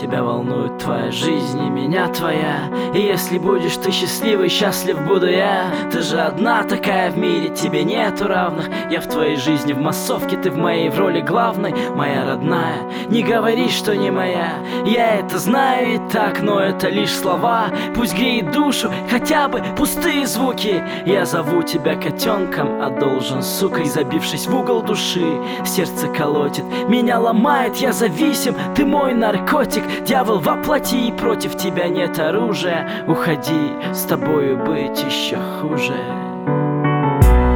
тебя волнует твоя жизнь и меня твоя. И если будешь ты счастливый, счастлив буду я. Ты же одна такая в мире, тебе нету равных. Я в твоей жизни в массовке, ты в моей в роли главной Моя родная, не говори, что не моя. Я это знаю и так, но это лишь слова. Пусть греет душу, хотя бы пустые звуки. Я зову тебя котенком, а должен, сукой Забившись в угол души, сердце колотит Меня ломает, я зависим, ты мой наркотик Дьявол воплоти, против тебя нет оружия. Уходи, с тобою быть еще хуже.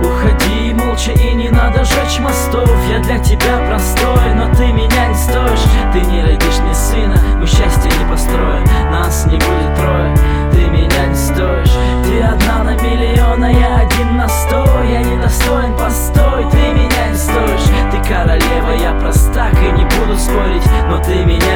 Уходи молча и не надо жечь мостов. Я для тебя простой, но ты меня не стоишь. Ты не родишь мне сына, мы счастье не построим Нас не будет трое, ты меня не стоишь. Ты одна на миллион, а я один на сто. Я не достоин постой, ты меня не стоишь. Ты королева, я простак и не буду спорить Но ты меня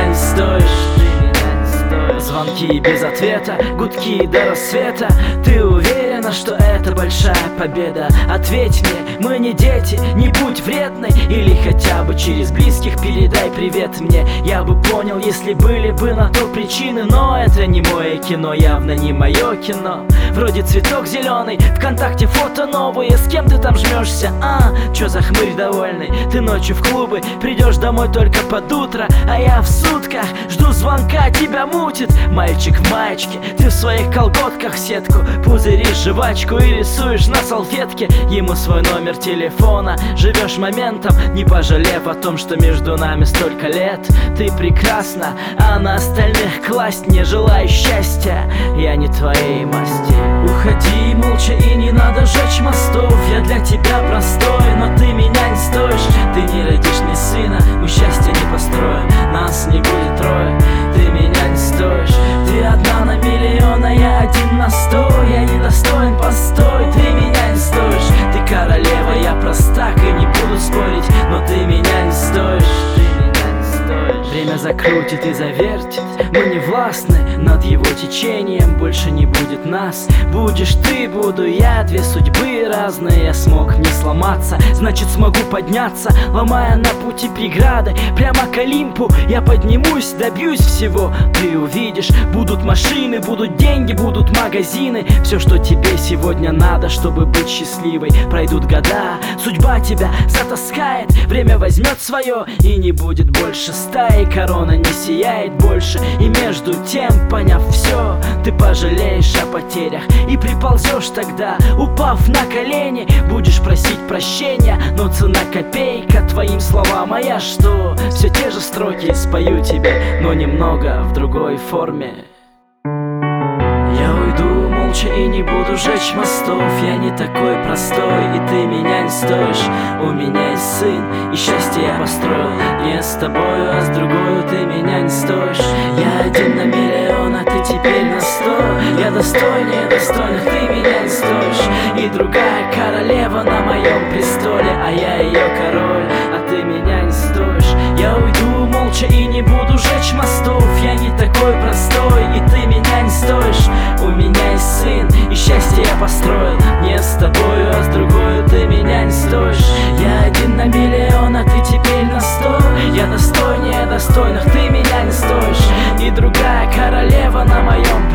Звонки без ответа, гудки до рассвета. Ты уверена, что это большая победа? Ответь мне, мы не дети, не будь вредной. Или хотя бы через близких передай привет мне. Я бы понял, если были бы на то причины. Но это не мое кино, явно не мое кино. Вроде цветок зеленый, вконтакте фото новые. С кем ты там жмешься, а? Чё за хмырь довольный? Ты ночью в клубы, придешь домой только под утро А я в сутках, тебя мутит Мальчик в маечке, ты в своих колготках сетку Пузыришь жвачку и рисуешь на салфетке. Ему свой номер телефона Живешь моментом, не пожалев о том, что между нами столько лет. Ты прекрасна, а на остальных класть не желаю счастья. Я не твоей масти. Уходи молча и не надо жечь мостов Я для тебя простой, простак и не буду спорить Но ты меня не стоишь, Время закрутит и завертит. Мы не властны над его течением Больше не будет нас. Будешь ты, буду я Две судьбы разные. Я смог не сломаться Значит смогу подняться. Ломая на пути преграды Прямо к Олимпу Я поднимусь, добьюсь всего. Ты увидишь Будут машины, будут деньги, будут магазины. Все, что тебе сегодня надо, чтобы быть счастливой. Пройдут года, судьба тебя затаскает. Время возьмет свое и не будет больше стаи Корона не сияет больше. И между тем, поняв все, ты пожалеешь о потерях. И приползешь тогда, упав на колени. Будешь просить прощения, но цена копейка. Твоим словам, а я что? Все те же строки спою тебе, но немного в другой форме. Я уйду молча и не буду жечь мостов. Я не такой простой, и ты меня не стоишь. У меня я построил Не с тобою, а с другой ты меня не стоишь. Я один на миллион, а ты теперь на сто. Я достойнее достойных, ты меня не стоишь. И другая королева на моем престоле А я ее король, достойных Ты меня не стоишь. И другая королева на моем